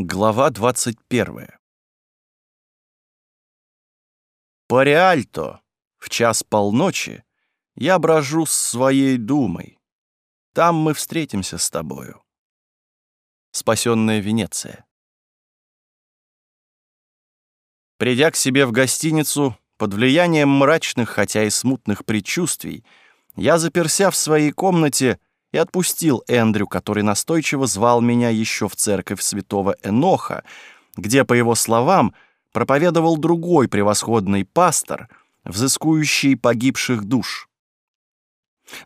Глава 21. По Реальто в час полночи я брожу с своей думой. Там мы встретимся с тобою. Спасенная Венеция. Придя к себе в гостиницу, под влиянием мрачных, хотя и смутных предчувствий, я, заперся в своей комнате, и отпустил Эндрю, который настойчиво звал меня еще в церковь святого Эноха, где, по его словам, проповедовал другой превосходный пастор, взыскующий погибших душ.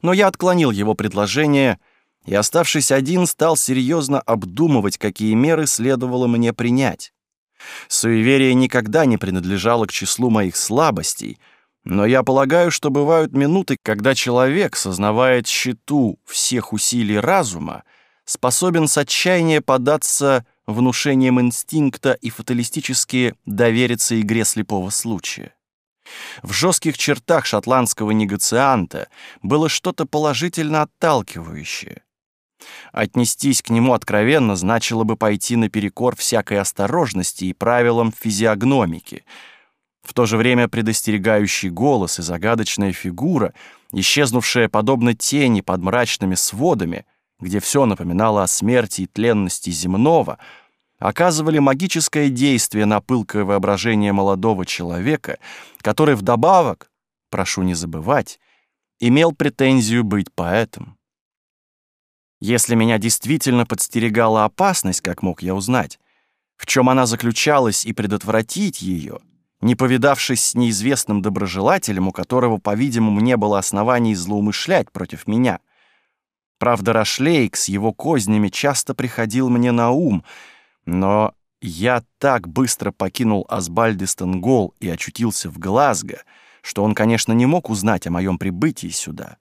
Но я отклонил его предложение, и, оставшись один, стал серьезно обдумывать, какие меры следовало мне принять. Суеверие никогда не принадлежало к числу моих слабостей — но я полагаю, что бывают минуты, когда человек, сознавая тщету всех усилий разума, способен с отчаяния податься внушением инстинкта и фаталистически довериться игре слепого случая. В жестких чертах шотландского негацианта было что-то положительно отталкивающее. Отнестись к нему откровенно значило бы пойти наперекор всякой осторожности и правилам физиогномики — в то же время предостерегающий голос и загадочная фигура, исчезнувшая подобно тени под мрачными сводами, где все напоминало о смерти и тленности земного, оказывали магическое действие на пылкое воображение молодого человека, который вдобавок, прошу не забывать, имел претензию быть поэтом. Если меня действительно подстерегала опасность, как мог я узнать, в чем она заключалась и предотвратить ее — не повидавшись с неизвестным доброжелателем, у которого, по-видимому, не было оснований злоумышлять против меня. Правда, Рашлейк с его кознями часто приходил мне на ум, но я так быстро покинул Азбальдистонгол и очутился в Глазго, что он, конечно, не мог узнать о моем прибытии сюда,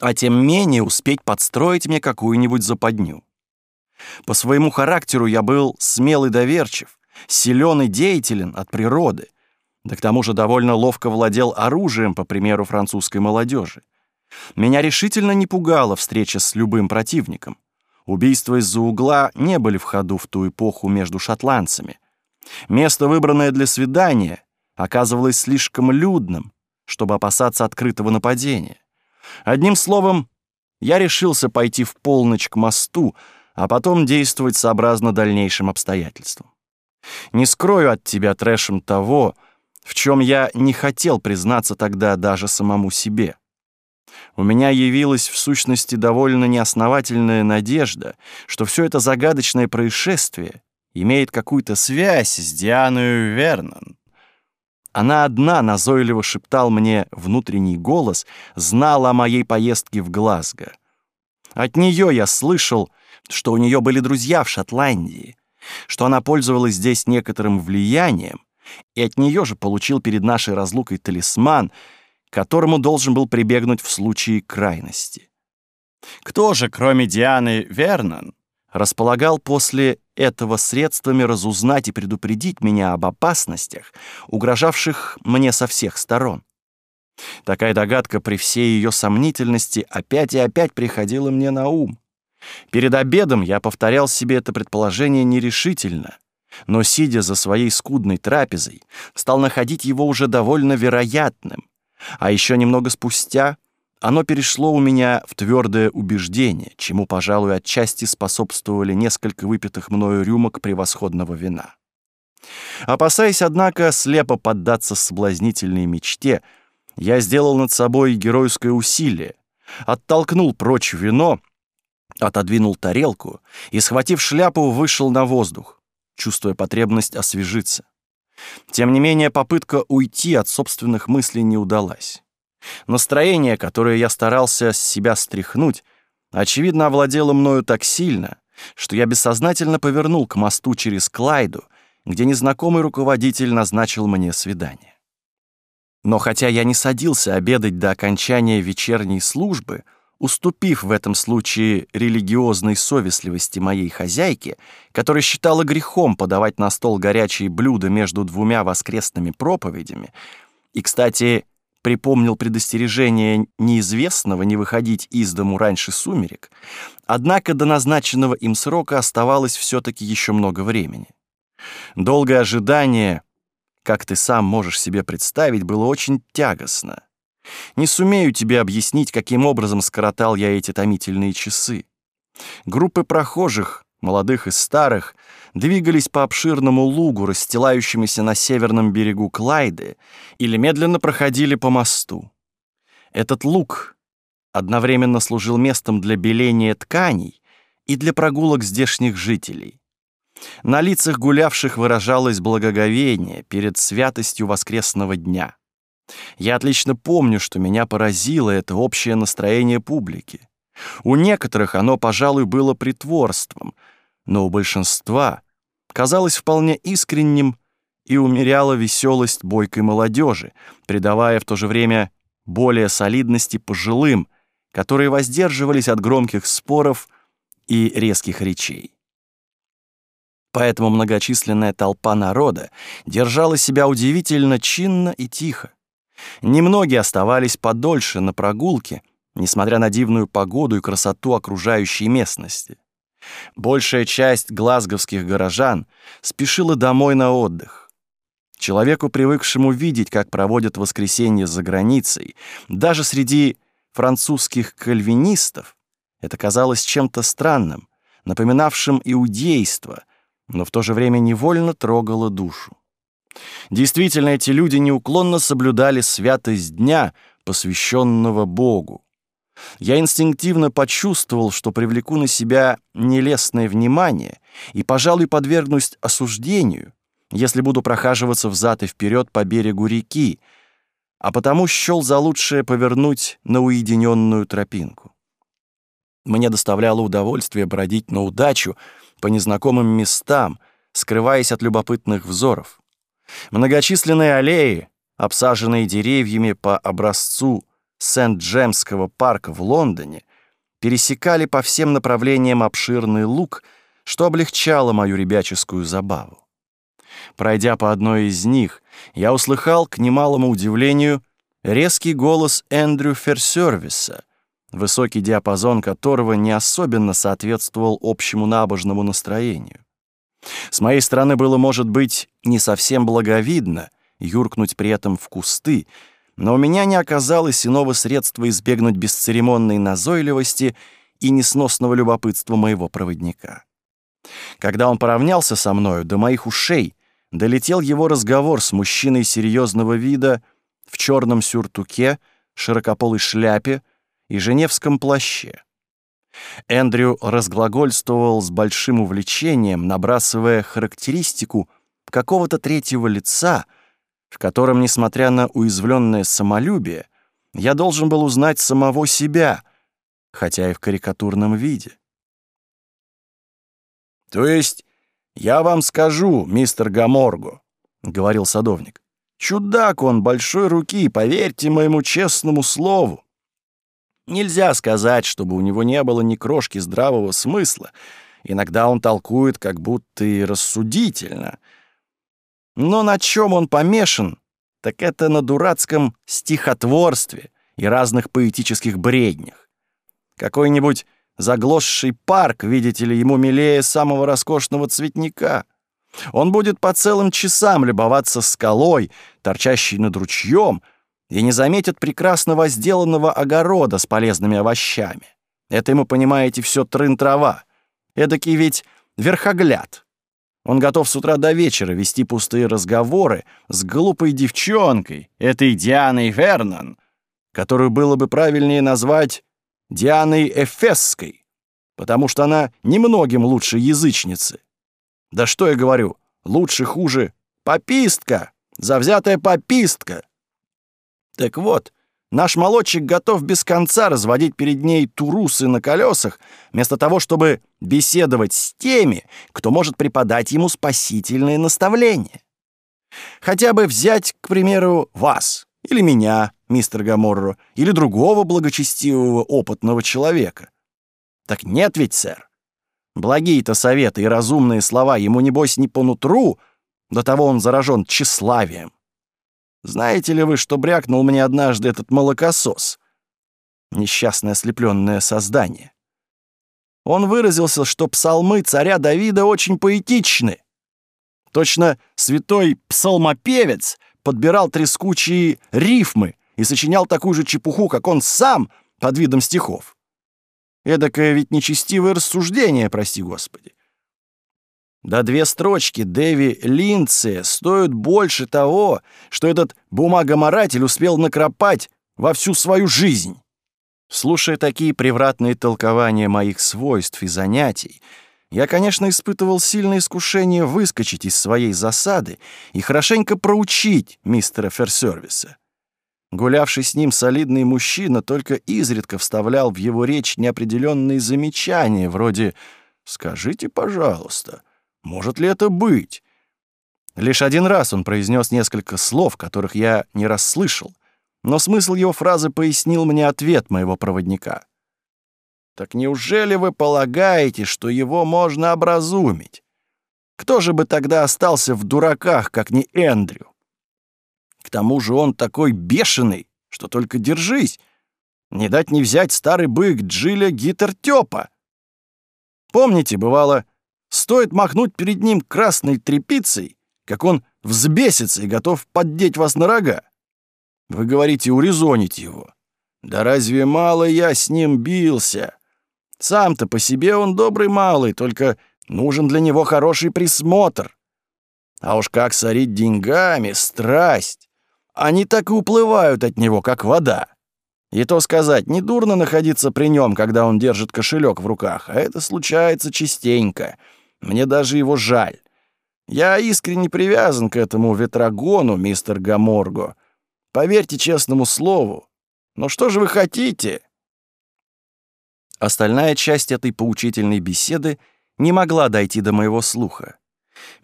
а тем менее успеть подстроить мне какую-нибудь западню. По своему характеру я был смел и доверчив, силен и деятелен от природы, да к тому же довольно ловко владел оружием, по примеру французской молодежи. Меня решительно не пугала встреча с любым противником. Убийства из-за угла не были в ходу в ту эпоху между шотландцами. Место, выбранное для свидания, оказывалось слишком людным, чтобы опасаться открытого нападения. Одним словом, я решился пойти в полночь к мосту, а потом действовать сообразно дальнейшим обстоятельствам. Не скрою от тебя трэшем того, в чем я не хотел признаться тогда даже самому себе. У меня явилась в сущности довольно неосновательная надежда, что все это загадочное происшествие имеет какую-то связь с Дианой Вернон. Она одна назойливо шептал мне внутренний голос, знала о моей поездке в Глазго. От нее я слышал, что у нее были друзья в Шотландии, что она пользовалась здесь некоторым влиянием, и от нее же получил перед нашей разлукой талисман, которому должен был прибегнуть в случае крайности. Кто же, кроме Дианы Вернон, располагал после этого средствами разузнать и предупредить меня об опасностях, угрожавших мне со всех сторон? Такая догадка при всей ее сомнительности опять и опять приходила мне на ум. Перед обедом я повторял себе это предположение нерешительно, но, сидя за своей скудной трапезой, стал находить его уже довольно вероятным. А еще немного спустя оно перешло у меня в твердое убеждение, чему, пожалуй, отчасти способствовали несколько выпитых мною рюмок превосходного вина. Опасаясь, однако, слепо поддаться соблазнительной мечте, я сделал над собой геройское усилие, оттолкнул прочь вино — отодвинул тарелку и, схватив шляпу, вышел на воздух, чувствуя потребность освежиться. Тем не менее, попытка уйти от собственных мыслей не удалась. Настроение, которое я старался с себя стряхнуть, очевидно овладело мною так сильно, что я бессознательно повернул к мосту через Клайду, где незнакомый руководитель назначил мне свидание. Но хотя я не садился обедать до окончания вечерней службы — уступив в этом случае религиозной совестливости моей хозяйки, которая считала грехом подавать на стол горячие блюда между двумя воскресными проповедями, и, кстати, припомнил предостережение неизвестного не выходить из дому раньше сумерек, однако до назначенного им срока оставалось все-таки еще много времени. Долгое ожидание, как ты сам можешь себе представить, было очень тягостно — не сумею тебе объяснить, каким образом скоротал я эти томительные часы. Группы прохожих, молодых и старых, двигались по обширному лугу, расстилающемуся на северном берегу Клайды, или медленно проходили по мосту. Этот луг одновременно служил местом для беления тканей и для прогулок здешних жителей. На лицах гулявших выражалось благоговение перед святостью воскресного дня — я отлично помню, что меня поразило это общее настроение публики. У некоторых оно, пожалуй, было притворством, но у большинства казалось вполне искренним и умеряло веселость бойкой молодежи, придавая в то же время более солидности пожилым, которые воздерживались от громких споров и резких речей. Поэтому многочисленная толпа народа держала себя удивительно чинно и тихо. Немногие оставались подольше на прогулке, несмотря на дивную погоду и красоту окружающей местности. Большая часть глазговских горожан спешила домой на отдых. Человеку, привыкшему видеть, как проводят воскресенье за границей, даже среди французских кальвинистов, это казалось чем-то странным, напоминавшим иудейство, но в то же время невольно трогало душу. Действительно, эти люди неуклонно соблюдали святость дня, посвященного Богу. Я инстинктивно почувствовал, что привлеку на себя нелестное внимание и, пожалуй, подвергнусь осуждению, если буду прохаживаться взад и вперед по берегу реки, а потому счел за лучшее повернуть на уединенную тропинку. Мне доставляло удовольствие бродить на удачу по незнакомым местам, скрываясь от любопытных взоров. Многочисленные аллеи, обсаженные деревьями по образцу Сент-Джемского парка в Лондоне, пересекали по всем направлениям обширный луг, что облегчало мою ребяческую забаву. Пройдя по одной из них, я услыхал, к немалому удивлению, резкий голос Эндрю Ферсервиса, высокий диапазон которого не особенно соответствовал общему набожному настроению. С моей стороны было, может быть, не совсем благовидно юркнуть при этом в кусты, но у меня не оказалось иного средства избегнуть бесцеремонной назойливости и несносного любопытства моего проводника. Когда он поравнялся со мною до моих ушей, долетел его разговор с мужчиной серьезного вида в черном сюртуке, широкополой шляпе и женевском плаще. Эндрю разглагольствовал с большим увлечением, набрасывая характеристику какого-то третьего лица, в котором, несмотря на уязвленное самолюбие, я должен был узнать самого себя, хотя и в карикатурном виде. «То есть я вам скажу, мистер Гаморго», — говорил садовник, — «чудак он большой руки, поверьте моему честному слову. Нельзя сказать, чтобы у него не было ни крошки здравого смысла. Иногда он толкует как будто и рассудительно. Но на чем он помешан, так это на дурацком стихотворстве и разных поэтических бреднях. Какой-нибудь заглосший парк, видите ли, ему милее самого роскошного цветника. Он будет по целым часам любоваться скалой, торчащей над ручьем — и не заметят прекрасного сделанного огорода с полезными овощами. Это ему, понимаете, все трын-трава. Эдакий ведь верхогляд. Он готов с утра до вечера вести пустые разговоры с глупой девчонкой, этой Дианой Вернон, которую было бы правильнее назвать Дианой Эфесской, потому что она немногим лучше язычницы. Да что я говорю, лучше, хуже, попистка, завзятая попистка. Так вот, наш молодчик готов без конца разводить перед ней турусы на колесах, вместо того, чтобы беседовать с теми, кто может преподать ему спасительные наставления. Хотя бы взять, к примеру, вас или меня, мистер Гаморро, или другого благочестивого опытного человека. Так нет ведь, сэр. Благие-то советы и разумные слова ему, небось, не по нутру, до того он заражен тщеславием. Знаете ли вы, что брякнул мне однажды этот молокосос? Несчастное ослепленное создание. Он выразился, что псалмы царя Давида очень поэтичны. Точно святой псалмопевец подбирал трескучие рифмы и сочинял такую же чепуху, как он сам, под видом стихов. Эдакое ведь нечестивое рассуждение, прости господи. Да две строчки Дэви Линце стоят больше того, что этот бумагоморатель успел накропать во всю свою жизнь. Слушая такие превратные толкования моих свойств и занятий, я, конечно, испытывал сильное искушение выскочить из своей засады и хорошенько проучить мистера Ферсервиса. Гулявший с ним солидный мужчина только изредка вставлял в его речь неопределенные замечания, вроде «Скажите, пожалуйста», может ли это быть? Лишь один раз он произнес несколько слов, которых я не расслышал, но смысл его фразы пояснил мне ответ моего проводника. «Так неужели вы полагаете, что его можно образумить? Кто же бы тогда остался в дураках, как не Эндрю? К тому же он такой бешеный, что только держись. Не дать не взять старый бык Джиля Гиттертёпа. Помните, бывало, — Стоит махнуть перед ним красной трепицей, как он взбесится и готов поддеть вас на рога. Вы говорите, урезонить его. Да разве мало я с ним бился? Сам-то по себе он добрый малый, только нужен для него хороший присмотр. А уж как сорить деньгами, страсть. Они так и уплывают от него, как вода. И то сказать, недурно находиться при нем, когда он держит кошелек в руках, а это случается частенько — мне даже его жаль. Я искренне привязан к этому ветрогону, мистер Гаморго. Поверьте честному слову. Но что же вы хотите?» Остальная часть этой поучительной беседы не могла дойти до моего слуха.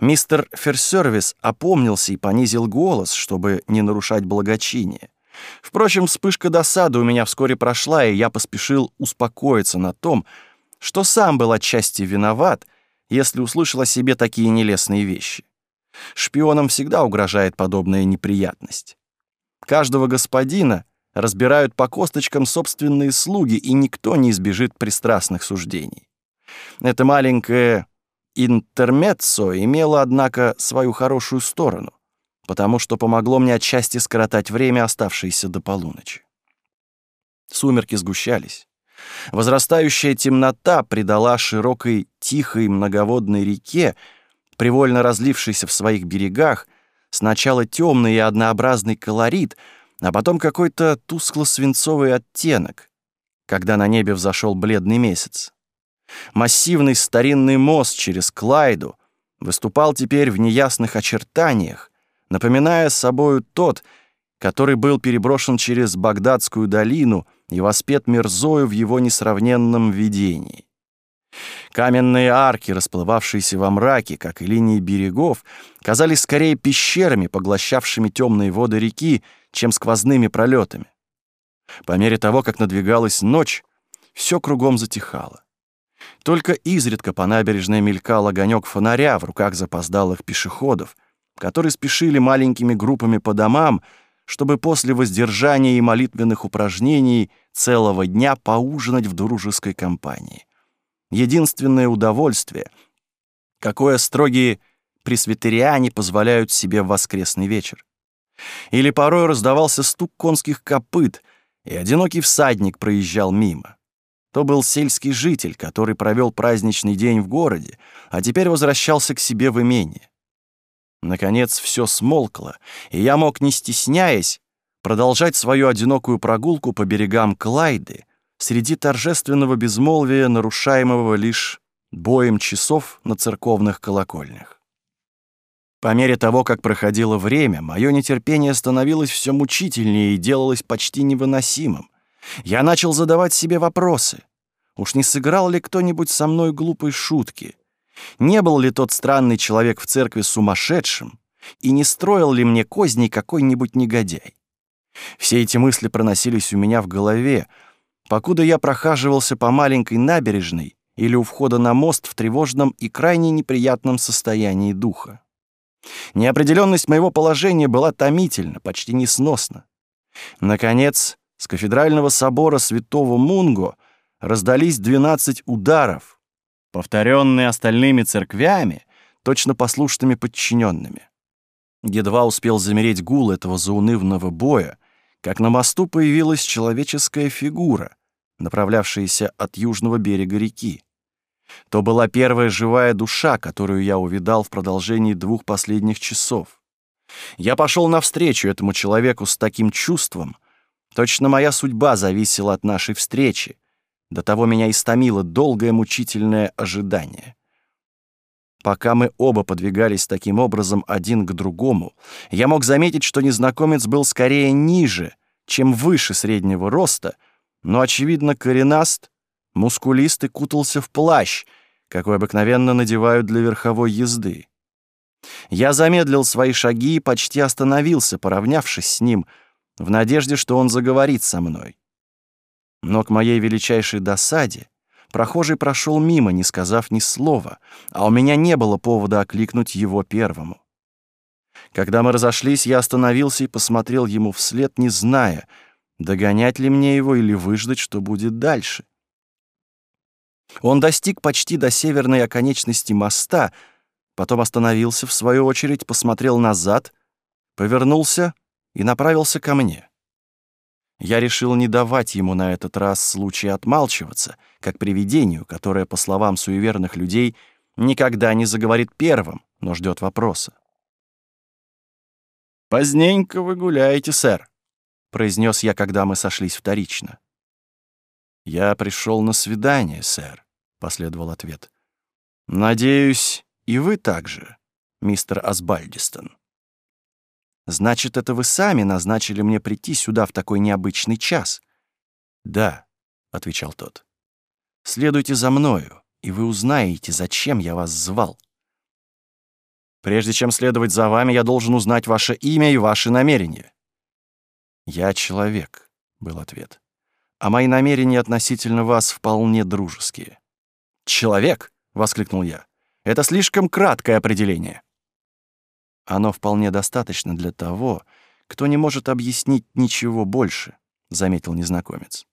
Мистер Ферсервис опомнился и понизил голос, чтобы не нарушать благочиние. Впрочем, вспышка досады у меня вскоре прошла, и я поспешил успокоиться на том, что сам был отчасти виноват — если услышал о себе такие нелестные вещи. Шпионам всегда угрожает подобная неприятность. Каждого господина разбирают по косточкам собственные слуги, и никто не избежит пристрастных суждений. Это маленькое интермеццо имело, однако, свою хорошую сторону, потому что помогло мне отчасти скоротать время, оставшееся до полуночи. Сумерки сгущались. Возрастающая темнота придала широкой, тихой, многоводной реке, привольно разлившейся в своих берегах, сначала темный и однообразный колорит, а потом какой-то тускло-свинцовый оттенок, когда на небе взошел бледный месяц. Массивный старинный мост через Клайду выступал теперь в неясных очертаниях, напоминая собою тот, который был переброшен через Багдадскую долину — и воспет Мирзою в его несравненном видении. Каменные арки, расплывавшиеся во мраке, как и линии берегов, казались скорее пещерами, поглощавшими темные воды реки, чем сквозными пролетами. По мере того, как надвигалась ночь, все кругом затихало. Только изредка по набережной мелькал огонек фонаря в руках запоздалых пешеходов, которые спешили маленькими группами по домам, чтобы после воздержания и молитвенных упражнений целого дня поужинать в дружеской компании. Единственное удовольствие, какое строгие пресвитериане позволяют себе в воскресный вечер. Или порой раздавался стук конских копыт, и одинокий всадник проезжал мимо. То был сельский житель, который провел праздничный день в городе, а теперь возвращался к себе в имение. Наконец все смолкло, и я мог, не стесняясь, продолжать свою одинокую прогулку по берегам Клайды среди торжественного безмолвия, нарушаемого лишь боем часов на церковных колокольнях. По мере того, как проходило время, мое нетерпение становилось все мучительнее и делалось почти невыносимым. Я начал задавать себе вопросы. Уж не сыграл ли кто-нибудь со мной глупой шутки — не был ли тот странный человек в церкви сумасшедшим? И не строил ли мне козни какой-нибудь негодяй? Все эти мысли проносились у меня в голове, покуда я прохаживался по маленькой набережной или у входа на мост в тревожном и крайне неприятном состоянии духа. Неопределенность моего положения была томительна, почти несносна. Наконец, с кафедрального собора святого Мунго раздались 12 ударов, повторенные остальными церквями, точно послушными подчиненными. Едва успел замереть гул этого заунывного боя, как на мосту появилась человеческая фигура, направлявшаяся от южного берега реки. То была первая живая душа, которую я увидал в продолжении двух последних часов. Я пошел навстречу этому человеку с таким чувством. Точно моя судьба зависела от нашей встречи, до того меня истомило долгое мучительное ожидание. Пока мы оба подвигались таким образом один к другому, я мог заметить, что незнакомец был скорее ниже, чем выше среднего роста, но, очевидно, коренаст, мускулист и кутался в плащ, какой обыкновенно надевают для верховой езды. Я замедлил свои шаги и почти остановился, поравнявшись с ним, в надежде, что он заговорит со мной. Но к моей величайшей досаде прохожий прошел мимо, не сказав ни слова, а у меня не было повода окликнуть его первому. Когда мы разошлись, я остановился и посмотрел ему вслед, не зная, догонять ли мне его или выждать, что будет дальше. Он достиг почти до северной оконечности моста, потом остановился, в свою очередь, посмотрел назад, повернулся и направился ко мне я решил не давать ему на этот раз случая отмалчиваться, как привидению, которое, по словам суеверных людей, никогда не заговорит первым, но ждет вопроса. «Поздненько вы гуляете, сэр», — произнес я, когда мы сошлись вторично. «Я пришел на свидание, сэр», — последовал ответ. «Надеюсь, и вы также, мистер Асбальдистон». Значит, это вы сами назначили мне прийти сюда в такой необычный час?» «Да», — отвечал тот. «Следуйте за мною, и вы узнаете, зачем я вас звал». «Прежде чем следовать за вами, я должен узнать ваше имя и ваши намерения». «Я человек», — был ответ. «А мои намерения относительно вас вполне дружеские». «Человек!» — воскликнул я. «Это слишком краткое определение». Оно вполне достаточно для того, кто не может объяснить ничего больше, заметил незнакомец.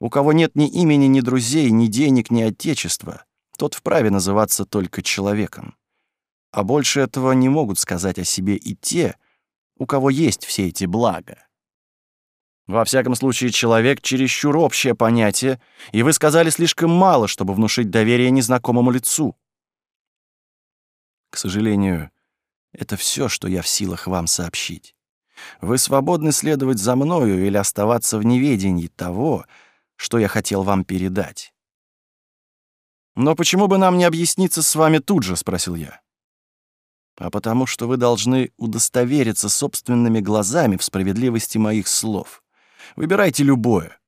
У кого нет ни имени, ни друзей, ни денег, ни отечества, тот вправе называться только человеком. А больше этого не могут сказать о себе и те, у кого есть все эти блага. Во всяком случае, человек — чересчур общее понятие, и вы сказали слишком мало, чтобы внушить доверие незнакомому лицу. К сожалению, это все, что я в силах вам сообщить. Вы свободны следовать за мною или оставаться в неведении того, что я хотел вам передать. «Но почему бы нам не объясниться с вами тут же?» — спросил я. «А потому что вы должны удостовериться собственными глазами в справедливости моих слов. Выбирайте любое.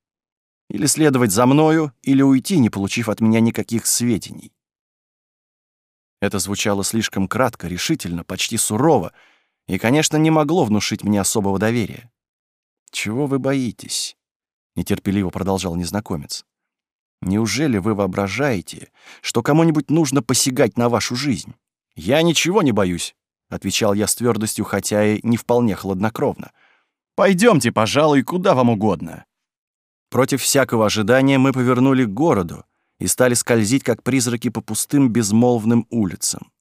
Или следовать за мною, или уйти, не получив от меня никаких сведений. Это звучало слишком кратко, решительно, почти сурово, и, конечно, не могло внушить мне особого доверия. «Чего вы боитесь?» — нетерпеливо продолжал незнакомец. «Неужели вы воображаете, что кому-нибудь нужно посягать на вашу жизнь? Я ничего не боюсь», — отвечал я с твердостью, хотя и не вполне хладнокровно. Пойдемте, пожалуй, куда вам угодно». Против всякого ожидания мы повернули к городу, и стали скользить, как призраки, по пустым безмолвным улицам.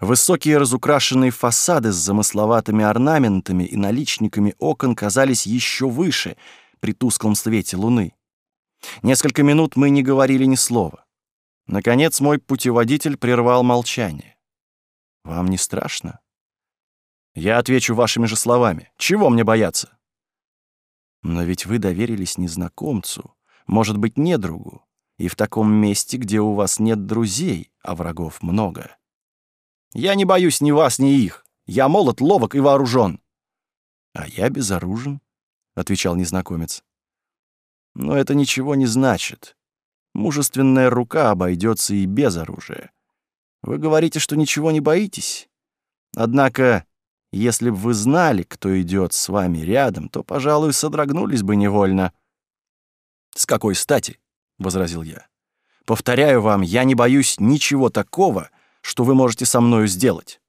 Высокие разукрашенные фасады с замысловатыми орнаментами и наличниками окон казались еще выше при тусклом свете луны. Несколько минут мы не говорили ни слова. Наконец мой путеводитель прервал молчание. «Вам не страшно?» «Я отвечу вашими же словами. Чего мне бояться?» «Но ведь вы доверились незнакомцу, может быть, недругу, и в таком месте, где у вас нет друзей, а врагов много. Я не боюсь ни вас, ни их. Я молод, ловок и вооружен. А я безоружен, — отвечал незнакомец. Но это ничего не значит. Мужественная рука обойдется и без оружия. Вы говорите, что ничего не боитесь. Однако, если бы вы знали, кто идет с вами рядом, то, пожалуй, содрогнулись бы невольно. С какой стати? возразил я. Повторяю вам, я не боюсь ничего такого, что вы можете со мною сделать.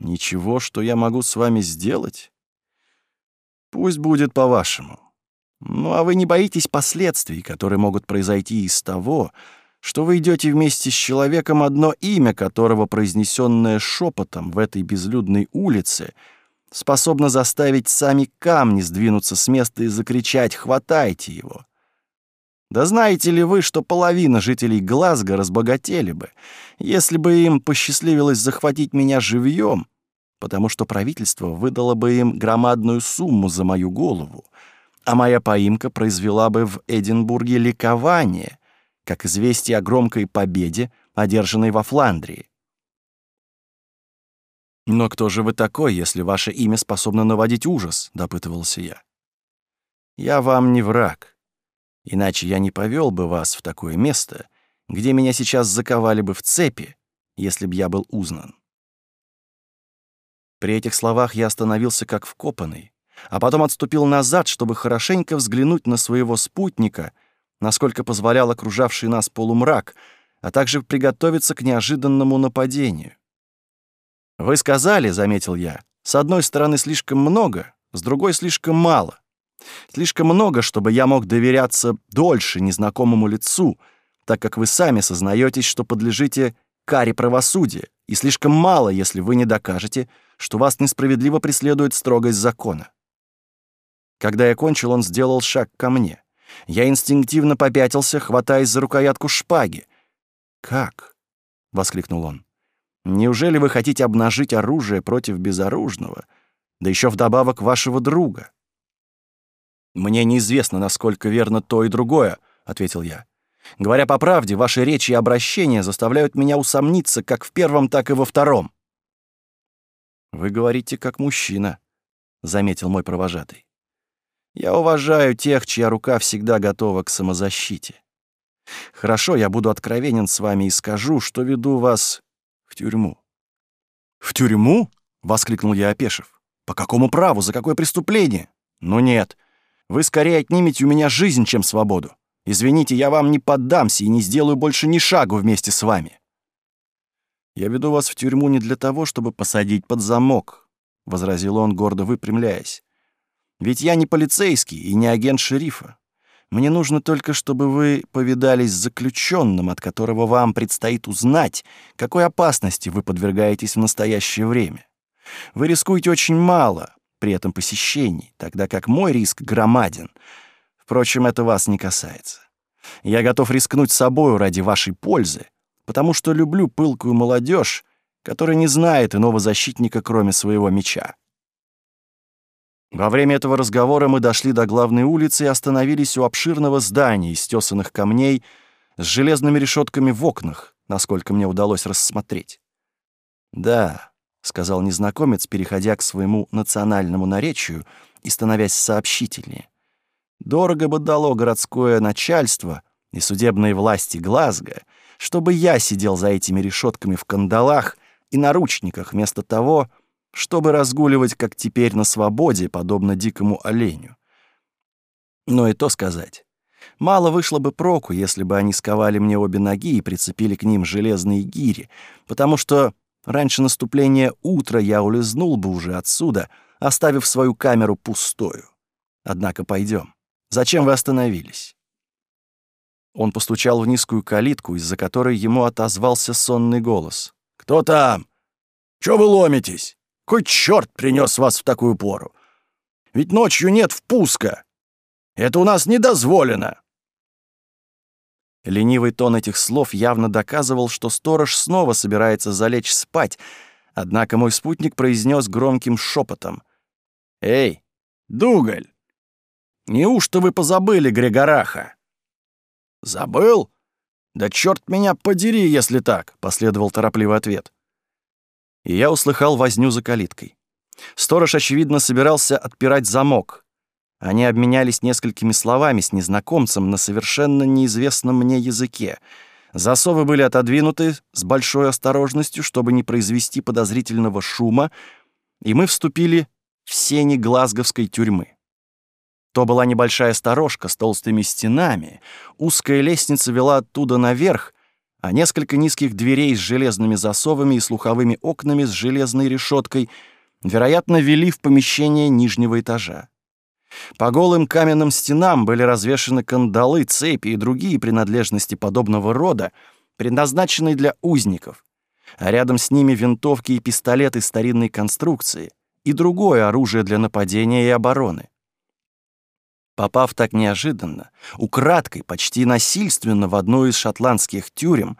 Ничего, что я могу с вами сделать? Пусть будет по-вашему. Ну а вы не боитесь последствий, которые могут произойти из того, что вы идете вместе с человеком, одно имя которого, произнесенное шепотом в этой безлюдной улице, способно заставить сами камни сдвинуться с места и закричать «Хватайте его!» Да знаете ли вы, что половина жителей Глазго разбогатели бы, если бы им посчастливилось захватить меня живьем, потому что правительство выдало бы им громадную сумму за мою голову, а моя поимка произвела бы в Эдинбурге ликование, как известие о громкой победе, одержанной во Фландрии. «Но кто же вы такой, если ваше имя способно наводить ужас?» — допытывался я. «Я вам не враг», Иначе я не повел бы вас в такое место, где меня сейчас заковали бы в цепи, если б я был узнан. При этих словах я остановился как вкопанный, а потом отступил назад, чтобы хорошенько взглянуть на своего спутника, насколько позволял окружавший нас полумрак, а также приготовиться к неожиданному нападению. «Вы сказали, — заметил я, — с одной стороны слишком много, с другой слишком мало. Слишком много, чтобы я мог доверяться дольше незнакомому лицу, так как вы сами сознаетесь, что подлежите каре правосудия, и слишком мало, если вы не докажете, что вас несправедливо преследует строгость закона. Когда я кончил, он сделал шаг ко мне. Я инстинктивно попятился, хватаясь за рукоятку шпаги. «Как?» — воскликнул он. «Неужели вы хотите обнажить оружие против безоружного, да еще вдобавок вашего друга?» «Мне неизвестно, насколько верно то и другое», — ответил я. «Говоря по правде, ваши речи и обращения заставляют меня усомниться как в первом, так и во втором». «Вы говорите как мужчина», — заметил мой провожатый. «Я уважаю тех, чья рука всегда готова к самозащите. Хорошо, я буду откровенен с вами и скажу, что веду вас в тюрьму». «В тюрьму?» — воскликнул я, опешив. «По какому праву? За какое преступление?» «Ну нет». Вы скорее отнимете у меня жизнь, чем свободу. Извините, я вам не поддамся и не сделаю больше ни шагу вместе с вами. Я веду вас в тюрьму не для того, чтобы посадить под замок, возразил он, гордо выпрямляясь. Ведь я не полицейский и не агент шерифа. Мне нужно только, чтобы вы повидались с заключенным, от которого вам предстоит узнать, какой опасности вы подвергаетесь в настоящее время. Вы рискуете очень мало, при этом посещении, тогда как мой риск громаден. Впрочем, это вас не касается. Я готов рискнуть собою ради вашей пользы, потому что люблю пылкую молодежь, которая не знает иного защитника, кроме своего меча. Во время этого разговора мы дошли до главной улицы и остановились у обширного здания из тесанных камней с железными решетками в окнах, насколько мне удалось рассмотреть. Да, — сказал незнакомец, переходя к своему национальному наречию и становясь сообщительнее. «Дорого бы дало городское начальство и судебные власти Глазго, чтобы я сидел за этими решетками в кандалах и наручниках вместо того, чтобы разгуливать, как теперь, на свободе, подобно дикому оленю. Но и то сказать. Мало вышло бы проку, если бы они сковали мне обе ноги и прицепили к ним железные гири, потому что Раньше наступления утра я улизнул бы уже отсюда, оставив свою камеру пустую. Однако пойдем. Зачем вы остановились?» Он постучал в низкую калитку, из-за которой ему отозвался сонный голос. «Кто там? Чё вы ломитесь? Кой чёрт принёс вас в такую пору? Ведь ночью нет впуска. Это у нас недозволено. Ленивый тон этих слов явно доказывал, что сторож снова собирается залечь спать, однако мой спутник произнес громким шепотом: «Эй, Дуголь, неужто вы позабыли Грегораха? «Забыл? Да чёрт меня подери, если так!» — последовал торопливый ответ. И я услыхал возню за калиткой. Сторож, очевидно, собирался отпирать замок. Они обменялись несколькими словами с незнакомцем на совершенно неизвестном мне языке. Засовы были отодвинуты с большой осторожностью, чтобы не произвести подозрительного шума, и мы вступили в сени глазговской тюрьмы. То была небольшая сторожка с толстыми стенами, узкая лестница вела оттуда наверх, а несколько низких дверей с железными засовами и слуховыми окнами с железной решеткой, вероятно, вели в помещение нижнего этажа. По голым каменным стенам были развешаны кандалы, цепи и другие принадлежности подобного рода, предназначенные для узников, а рядом с ними винтовки и пистолеты старинной конструкции и другое оружие для нападения и обороны. Попав так неожиданно, украдкой, почти насильственно в одну из шотландских тюрем,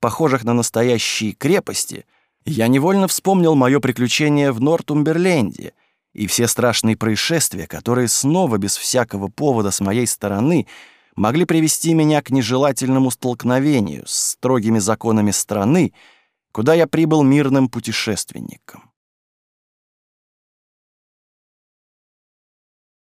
похожих на настоящие крепости, я невольно вспомнил моё приключение в Нортумберленде — и все страшные происшествия, которые снова без всякого повода с моей стороны могли привести меня к нежелательному столкновению с строгими законами страны, куда я прибыл мирным путешественником.